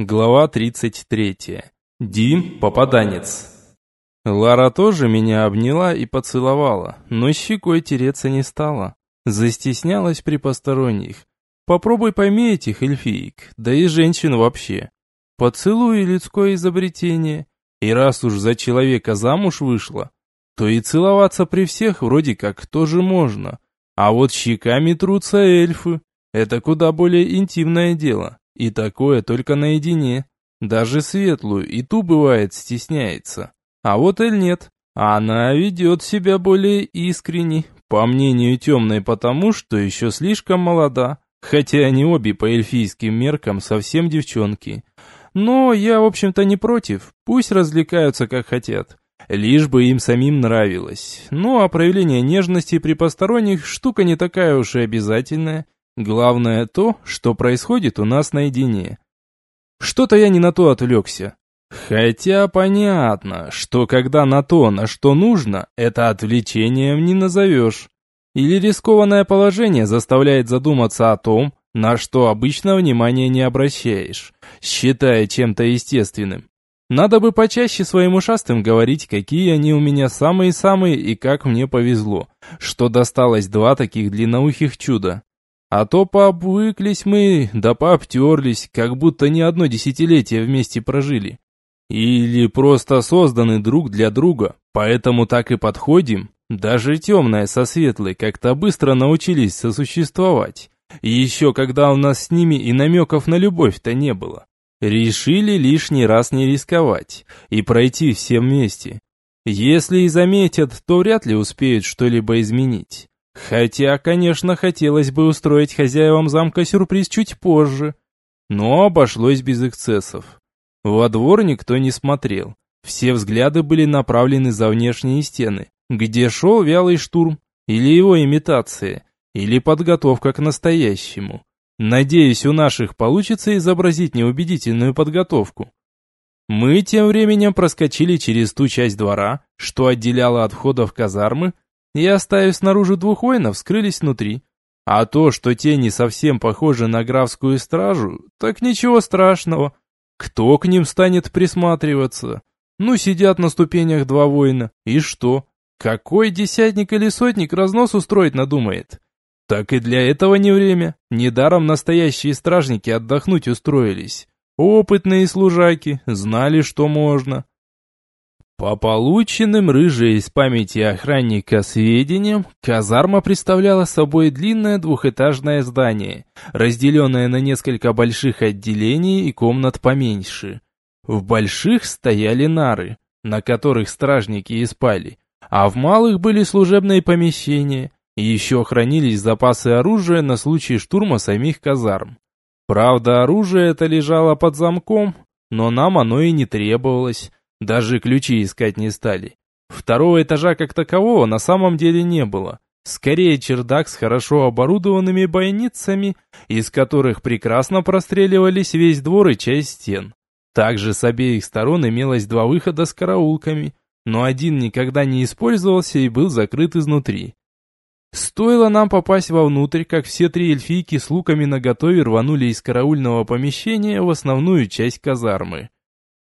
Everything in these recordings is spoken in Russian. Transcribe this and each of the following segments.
Глава 33. Дим, попаданец. Лара тоже меня обняла и поцеловала, но щекой тереться не стала. Застеснялась при посторонних. Попробуй пойми этих эльфиек, да и женщин вообще. Поцелуй людское изобретение. И раз уж за человека замуж вышла, то и целоваться при всех вроде как тоже можно. А вот щеками трутся эльфы. Это куда более интимное дело. И такое только наедине. Даже светлую и ту бывает стесняется. А вот Эль нет. Она ведет себя более искренне, по мнению темной, потому что еще слишком молода. Хотя они обе по эльфийским меркам совсем девчонки. Но я, в общем-то, не против. Пусть развлекаются как хотят. Лишь бы им самим нравилось. Ну, а проявление нежности при посторонних штука не такая уж и обязательная. Главное то, что происходит у нас наедине. Что-то я не на то отвлекся. Хотя понятно, что когда на то, на что нужно, это отвлечением не назовешь. Или рискованное положение заставляет задуматься о том, на что обычно внимания не обращаешь, считая чем-то естественным. Надо бы почаще своим ушастым говорить, какие они у меня самые-самые и как мне повезло, что досталось два таких длинноухих чуда. А то пообвыклись мы, да пообтерлись, как будто не одно десятилетие вместе прожили. Или просто созданы друг для друга, поэтому так и подходим. Даже темное со светлой как-то быстро научились сосуществовать. И еще когда у нас с ними и намеков на любовь-то не было. Решили лишний раз не рисковать и пройти все вместе. Если и заметят, то вряд ли успеют что-либо изменить. Хотя, конечно, хотелось бы устроить хозяевам замка сюрприз чуть позже. Но обошлось без эксцессов. Во двор никто не смотрел. Все взгляды были направлены за внешние стены, где шел вялый штурм, или его имитация, или подготовка к настоящему. Надеюсь, у наших получится изобразить неубедительную подготовку. Мы тем временем проскочили через ту часть двора, что отделяла от входа в казармы, и, оставив снаружи двух воинов, скрылись внутри. А то, что те не совсем похожи на графскую стражу, так ничего страшного. Кто к ним станет присматриваться? Ну, сидят на ступенях два воина, и что? Какой десятник или сотник разнос устроить надумает? Так и для этого не время. Недаром настоящие стражники отдохнуть устроились. Опытные служаки, знали, что можно. По полученным рыжей из памяти охранника сведениям, казарма представляла собой длинное двухэтажное здание, разделенное на несколько больших отделений и комнат поменьше. В больших стояли нары, на которых стражники и спали, а в малых были служебные помещения, и еще хранились запасы оружия на случай штурма самих казарм. Правда, оружие это лежало под замком, но нам оно и не требовалось. Даже ключи искать не стали. Второго этажа как такового на самом деле не было. Скорее чердак с хорошо оборудованными бойницами, из которых прекрасно простреливались весь двор и часть стен. Также с обеих сторон имелось два выхода с караулками, но один никогда не использовался и был закрыт изнутри. Стоило нам попасть вовнутрь, как все три эльфийки с луками наготове рванули из караульного помещения в основную часть казармы.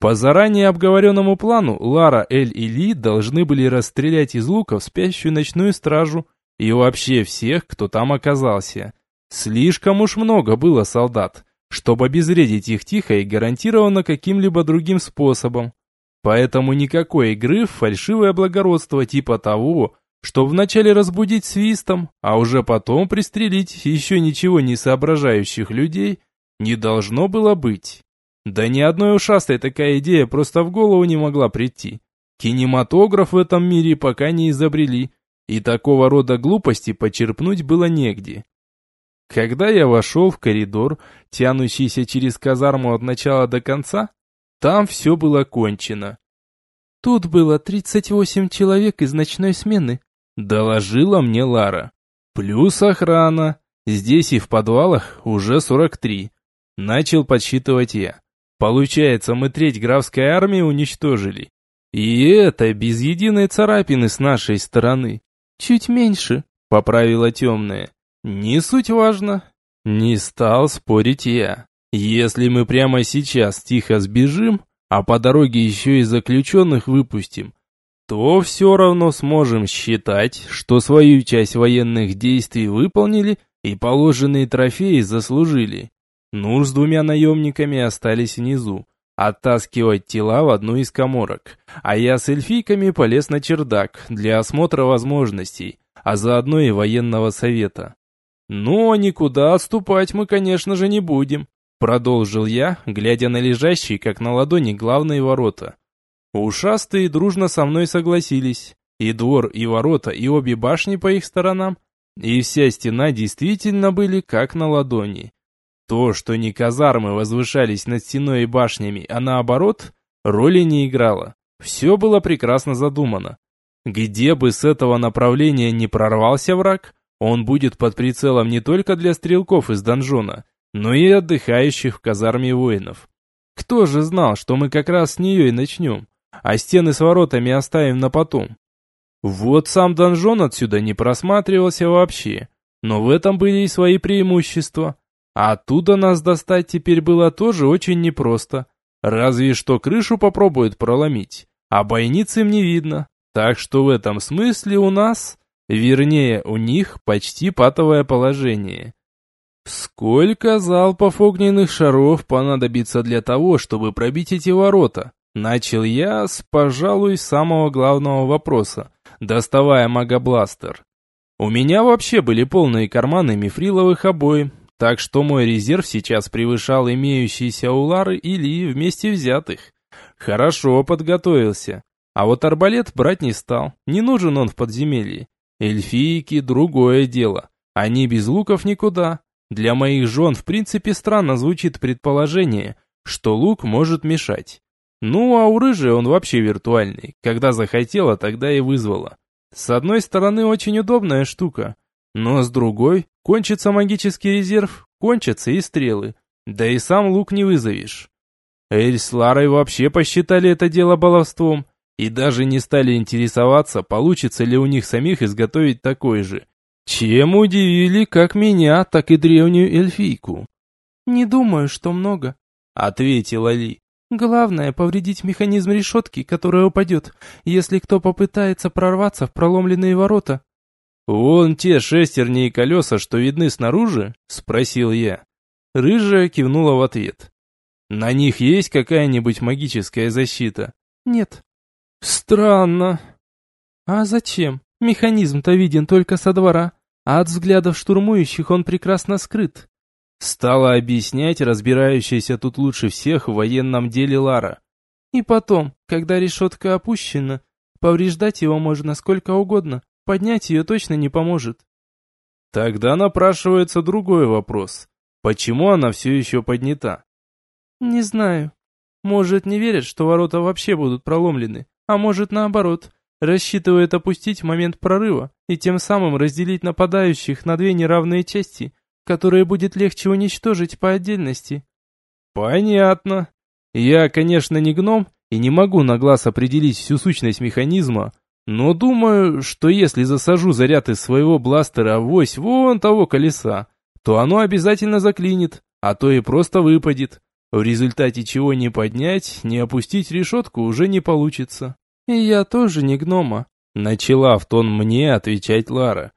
По заранее обговоренному плану, Лара, Эль и Ли должны были расстрелять из луков спящую ночную стражу и вообще всех, кто там оказался. Слишком уж много было солдат, чтобы обезвредить их тихо и гарантированно каким-либо другим способом. Поэтому никакой игры в фальшивое благородство типа того, что вначале разбудить свистом, а уже потом пристрелить еще ничего не соображающих людей, не должно было быть. Да ни одной ушастой такая идея просто в голову не могла прийти. Кинематограф в этом мире пока не изобрели, и такого рода глупости почерпнуть было негде. Когда я вошел в коридор, тянущийся через казарму от начала до конца, там все было кончено. Тут было 38 человек из ночной смены, доложила мне Лара. Плюс охрана. Здесь и в подвалах уже 43. Начал подсчитывать я. Получается, мы треть графской армии уничтожили. И это без единой царапины с нашей стороны. Чуть меньше, поправила темная. Не суть важно. Не стал спорить я. Если мы прямо сейчас тихо сбежим, а по дороге еще и заключенных выпустим, то все равно сможем считать, что свою часть военных действий выполнили и положенные трофеи заслужили. Нур с двумя наемниками остались внизу, оттаскивать тела в одну из коморок, а я с эльфийками полез на чердак для осмотра возможностей, а заодно и военного совета. Но никуда отступать мы, конечно же, не будем, продолжил я, глядя на лежащие, как на ладони, главные ворота. Ушастые дружно со мной согласились. И двор, и ворота, и обе башни по их сторонам, и вся стена действительно были как на ладони. То, что не казармы возвышались над стеной и башнями, а наоборот, роли не играло. Все было прекрасно задумано. Где бы с этого направления не прорвался враг, он будет под прицелом не только для стрелков из донжона, но и отдыхающих в казарме воинов. Кто же знал, что мы как раз с нее и начнем? а стены с воротами оставим на потом. Вот сам донжон отсюда не просматривался вообще, но в этом были и свои преимущества. А оттуда нас достать теперь было тоже очень непросто. Разве что крышу попробуют проломить, а бойниц им не видно. Так что в этом смысле у нас, вернее у них, почти патовое положение. Сколько залпов огненных шаров понадобится для того, чтобы пробить эти ворота? Начал я с, пожалуй, самого главного вопроса, доставая магобластер. У меня вообще были полные карманы мифриловых обои, так что мой резерв сейчас превышал имеющиеся у Лары или вместе взятых. Хорошо подготовился. А вот арбалет брать не стал, не нужен он в подземелье. Эльфийки – другое дело. Они без луков никуда. Для моих жен в принципе странно звучит предположение, что лук может мешать. Ну, а у рыжей он вообще виртуальный. Когда захотела, тогда и вызвала. С одной стороны, очень удобная штука. Но с другой, кончится магический резерв, кончатся и стрелы. Да и сам лук не вызовешь. Эль с Ларой вообще посчитали это дело баловством. И даже не стали интересоваться, получится ли у них самих изготовить такой же. Чем удивили как меня, так и древнюю эльфийку. «Не думаю, что много», — ответила Ли. Главное — повредить механизм решетки, которая упадет, если кто попытается прорваться в проломленные ворота. «Вон те шестерни и колеса, что видны снаружи?» — спросил я. Рыжая кивнула в ответ. «На них есть какая-нибудь магическая защита?» «Нет». «Странно». «А зачем? Механизм-то виден только со двора, а от взглядов штурмующих он прекрасно скрыт. Стала объяснять разбирающаяся тут лучше всех в военном деле Лара. И потом, когда решетка опущена, повреждать его можно сколько угодно, поднять ее точно не поможет. Тогда напрашивается другой вопрос. Почему она все еще поднята? Не знаю. Может, не верят, что ворота вообще будут проломлены, а может, наоборот, рассчитывают опустить в момент прорыва и тем самым разделить нападающих на две неравные части – которые будет легче уничтожить по отдельности. Понятно. Я, конечно, не гном и не могу на глаз определить всю сущность механизма, но думаю, что если засажу заряд из своего бластера в ось вон того колеса, то оно обязательно заклинит, а то и просто выпадет. В результате чего не поднять, не опустить решетку уже не получится. И я тоже не гнома. Начала в тон мне отвечать Лара.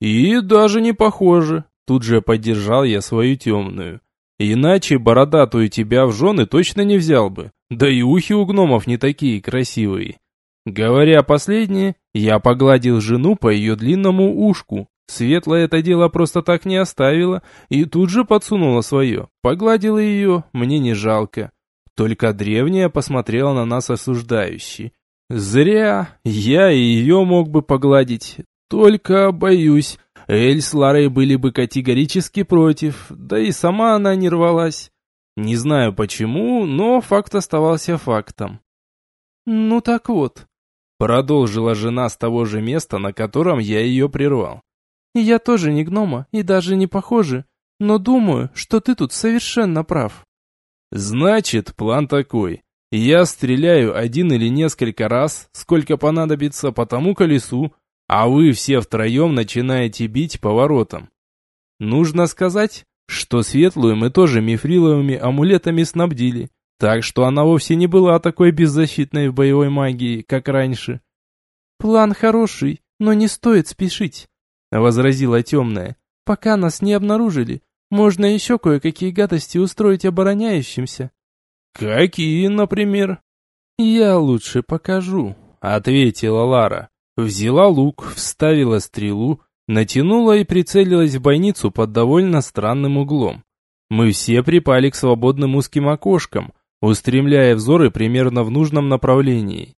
И даже не похоже. Тут же поддержал я свою темную. Иначе бородатую тебя в жены точно не взял бы. Да и ухи у гномов не такие красивые. Говоря последнее, я погладил жену по ее длинному ушку. Светлая это дело просто так не оставила и тут же подсунула свое. Погладила ее, мне не жалко. Только древняя посмотрела на нас осуждающе. Зря, я ее мог бы погладить. Только, боюсь, Эль с Ларой были бы категорически против, да и сама она не рвалась. Не знаю почему, но факт оставался фактом. «Ну так вот», — продолжила жена с того же места, на котором я ее прервал. «Я тоже не гнома и даже не похожи, но думаю, что ты тут совершенно прав». «Значит, план такой. Я стреляю один или несколько раз, сколько понадобится по тому колесу, а вы все втроем начинаете бить по воротам. Нужно сказать, что светлую мы тоже мифриловыми амулетами снабдили, так что она вовсе не была такой беззащитной в боевой магии, как раньше. «План хороший, но не стоит спешить», — возразила темная. «Пока нас не обнаружили, можно еще кое-какие гадости устроить обороняющимся». «Какие, например?» «Я лучше покажу», — ответила Лара. Взяла лук, вставила стрелу, натянула и прицелилась в бойницу под довольно странным углом. Мы все припали к свободным узким окошкам, устремляя взоры примерно в нужном направлении.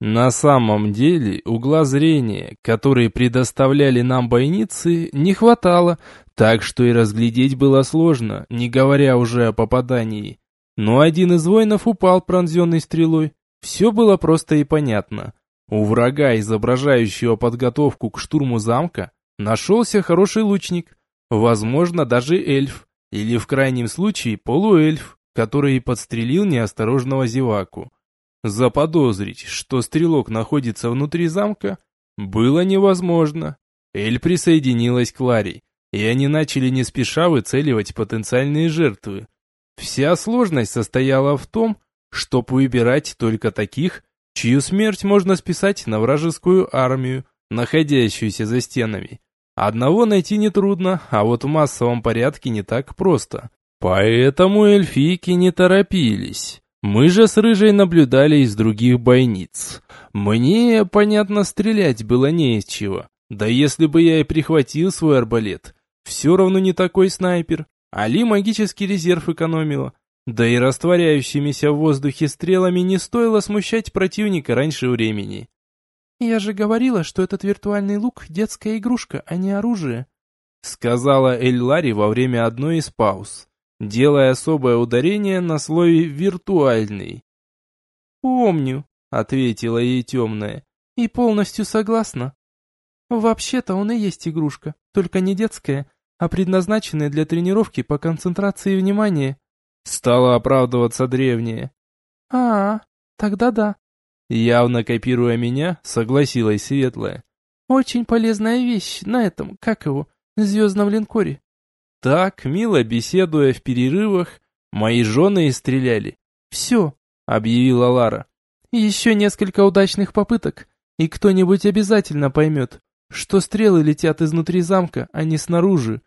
На самом деле угла зрения, которые предоставляли нам бойницы, не хватало, так что и разглядеть было сложно, не говоря уже о попадании. Но один из воинов упал пронзенной стрелой. Все было просто и понятно. У врага, изображающего подготовку к штурму замка, нашелся хороший лучник, возможно, даже эльф, или в крайнем случае полуэльф, который подстрелил неосторожного зеваку. Заподозрить, что стрелок находится внутри замка, было невозможно. Эль присоединилась к Ларе, и они начали не спеша выцеливать потенциальные жертвы. Вся сложность состояла в том, чтобы выбирать только таких, чью смерть можно списать на вражескую армию, находящуюся за стенами. Одного найти нетрудно, а вот в массовом порядке не так просто. Поэтому эльфийки не торопились. Мы же с Рыжей наблюдали из других бойниц. Мне, понятно, стрелять было не из чего. Да если бы я и прихватил свой арбалет, все равно не такой снайпер. Али магический резерв экономила. Да и растворяющимися в воздухе стрелами не стоило смущать противника раньше времени. «Я же говорила, что этот виртуальный лук — детская игрушка, а не оружие», — сказала Эль Ларри во время одной из пауз делая особое ударение на слове «виртуальный». «Помню», — ответила ей темная, — «и полностью согласна. Вообще-то он и есть игрушка, только не детская, а предназначенная для тренировки по концентрации внимания». Стала оправдываться древняя. «А, тогда да». Явно копируя меня, согласилась Светлая. «Очень полезная вещь на этом, как его, звездном линкоре. Так, мило беседуя в перерывах, мои жены и стреляли. «Все», — объявила Лара. «Еще несколько удачных попыток, и кто-нибудь обязательно поймет, что стрелы летят изнутри замка, а не снаружи».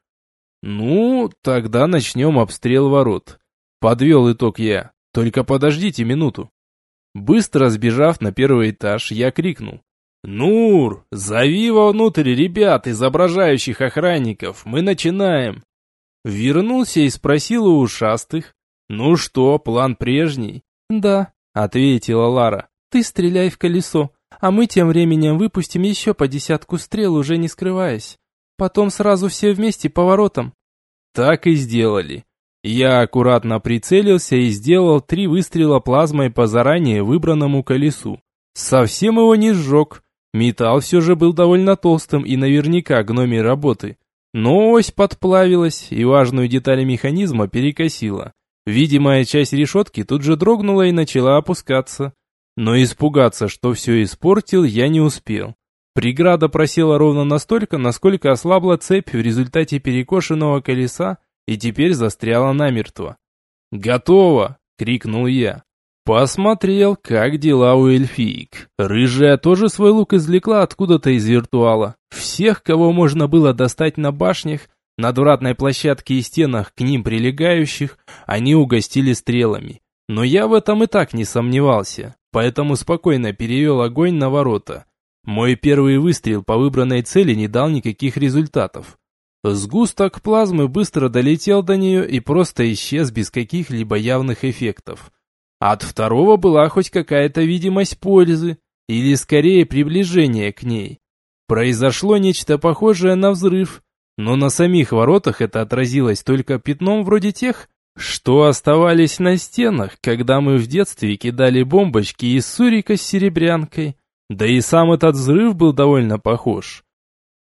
«Ну, тогда начнем обстрел ворот», — подвел итог я. «Только подождите минуту». Быстро сбежав на первый этаж, я крикнул. «Нур, зови вовнутрь ребят, изображающих охранников, мы начинаем!» Вернулся и спросил у ушастых. «Ну что, план прежний?» «Да», — ответила Лара. «Ты стреляй в колесо, а мы тем временем выпустим еще по десятку стрел, уже не скрываясь. Потом сразу все вместе поворотом». Так и сделали. Я аккуратно прицелился и сделал три выстрела плазмой по заранее выбранному колесу. Совсем его не сжег. Металл все же был довольно толстым и наверняка гномий работы. Но ось подплавилась и важную деталь механизма перекосила. Видимая часть решетки тут же дрогнула и начала опускаться. Но испугаться, что все испортил, я не успел. Преграда просела ровно настолько, насколько ослабла цепь в результате перекошенного колеса и теперь застряла намертво. «Готово!» — крикнул я. Посмотрел, как дела у эльфиек. Рыжая тоже свой лук извлекла откуда-то из виртуала. Всех, кого можно было достать на башнях, надвратной площадке и стенах к ним прилегающих, они угостили стрелами. Но я в этом и так не сомневался, поэтому спокойно перевел огонь на ворота. Мой первый выстрел по выбранной цели не дал никаких результатов. Сгусток плазмы быстро долетел до нее и просто исчез без каких-либо явных эффектов. От второго была хоть какая-то видимость пользы, или скорее приближение к ней. Произошло нечто похожее на взрыв, но на самих воротах это отразилось только пятном вроде тех, что оставались на стенах, когда мы в детстве кидали бомбочки из сурика с серебрянкой. Да и сам этот взрыв был довольно похож.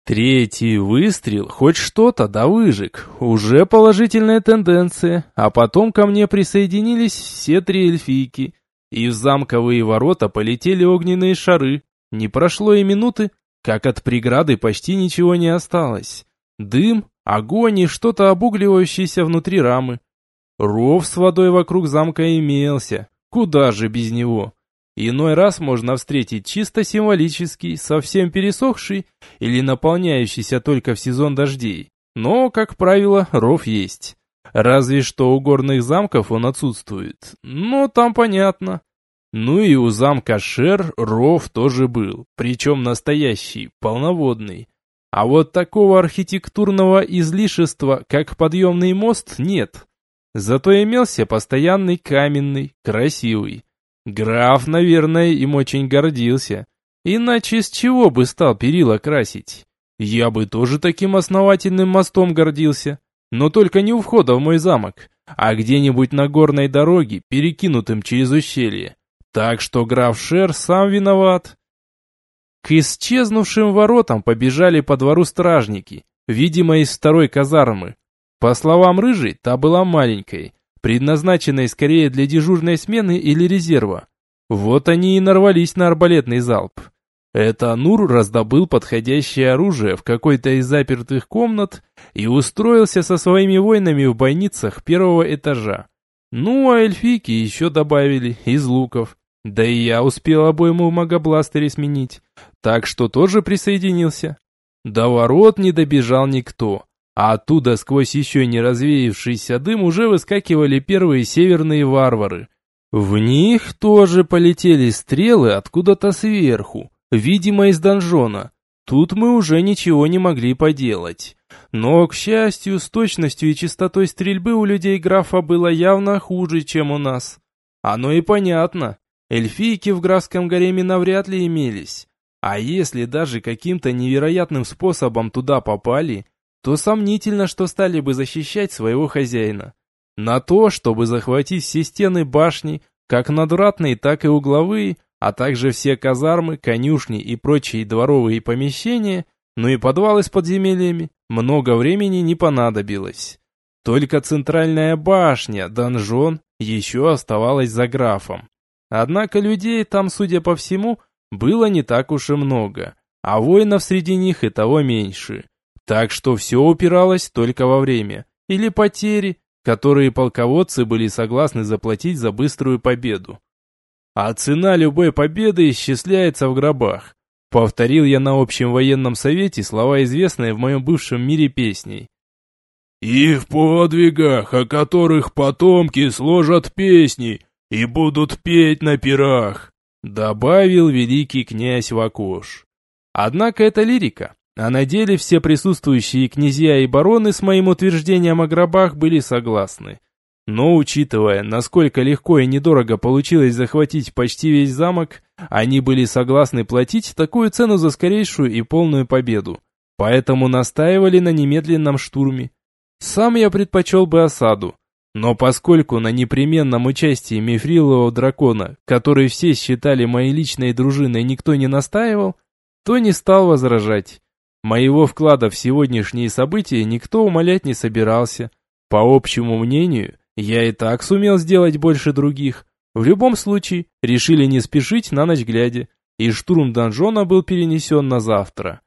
Третий выстрел хоть что-то да выжег. Уже положительная тенденция. А потом ко мне присоединились все три эльфийки. И в замковые ворота полетели огненные шары. Не прошло и минуты, как от преграды почти ничего не осталось. Дым, огонь и что-то обугливающееся внутри рамы. Ров с водой вокруг замка имелся, куда же без него. Иной раз можно встретить чисто символический, совсем пересохший или наполняющийся только в сезон дождей. Но, как правило, ров есть. Разве что у горных замков он отсутствует. Но там понятно. Ну и у замка Шер ров тоже был, причем настоящий, полноводный. А вот такого архитектурного излишества, как подъемный мост, нет. Зато имелся постоянный каменный, красивый. Граф, наверное, им очень гордился. Иначе с чего бы стал перила красить? Я бы тоже таким основательным мостом гордился. Но только не у входа в мой замок, а где-нибудь на горной дороге, перекинутым через ущелье. Так что граф Шер сам виноват. К исчезнувшим воротам побежали по двору стражники, видимо, из второй казармы. По словам Рыжей, та была маленькой, предназначенной скорее для дежурной смены или резерва. Вот они и нарвались на арбалетный залп. Это Нур раздобыл подходящее оружие в какой-то из запертых комнат и устроился со своими воинами в бойницах первого этажа. Ну, а эльфийки еще добавили из луков. Да и я успел обойму в магобластере сменить, так что тоже присоединился. До ворот не добежал никто, а оттуда сквозь еще не развеявшийся дым уже выскакивали первые северные варвары. В них тоже полетели стрелы откуда-то сверху, видимо из донжона. Тут мы уже ничего не могли поделать. Но, к счастью, с точностью и частотой стрельбы у людей графа было явно хуже, чем у нас. Оно и понятно. Эльфийки в графском гареме навряд ли имелись. А если даже каким-то невероятным способом туда попали, то сомнительно, что стали бы защищать своего хозяина. На то, чтобы захватить все стены башни, как надвратные, так и угловые, а также все казармы, конюшни и прочие дворовые помещения, ну и подвалы с подземельями, много времени не понадобилось. Только центральная башня, донжон, еще оставалась за графом. Однако людей там, судя по всему, было не так уж и много, а воинов среди них и того меньше. Так что все упиралось только во время, или потери, которые полководцы были согласны заплатить за быструю победу. А цена любой победы исчисляется в гробах. Повторил я на общем военном совете слова, известные в моем бывшем мире песней. «И в подвигах, о которых потомки сложат песни и будут петь на пирах», добавил великий князь Вакош. Однако это лирика, а на деле все присутствующие князья и бароны с моим утверждением о гробах были согласны. Но учитывая, насколько легко и недорого получилось захватить почти весь замок, они были согласны платить такую цену за скорейшую и полную победу. Поэтому настаивали на немедленном штурме. Сам я предпочел бы осаду. Но поскольку на непременном участии мифрилового дракона, который все считали моей личной дружиной, никто не настаивал, то не стал возражать. Моего вклада в сегодняшние события никто умолять не собирался. По общему мнению, я и так сумел сделать больше других. В любом случае, решили не спешить на ночь глядя, и штурм донжона был перенесен на завтра.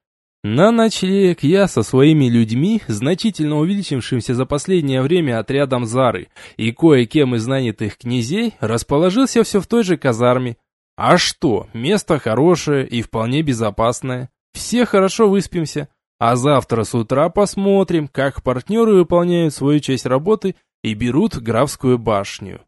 На ночлег я со своими людьми, значительно увеличившимся за последнее время отрядом Зары и кое-кем из нанятых князей, расположился все в той же казарме. А что, место хорошее и вполне безопасное. Все хорошо выспимся, а завтра с утра посмотрим, как партнеры выполняют свою часть работы и берут графскую башню.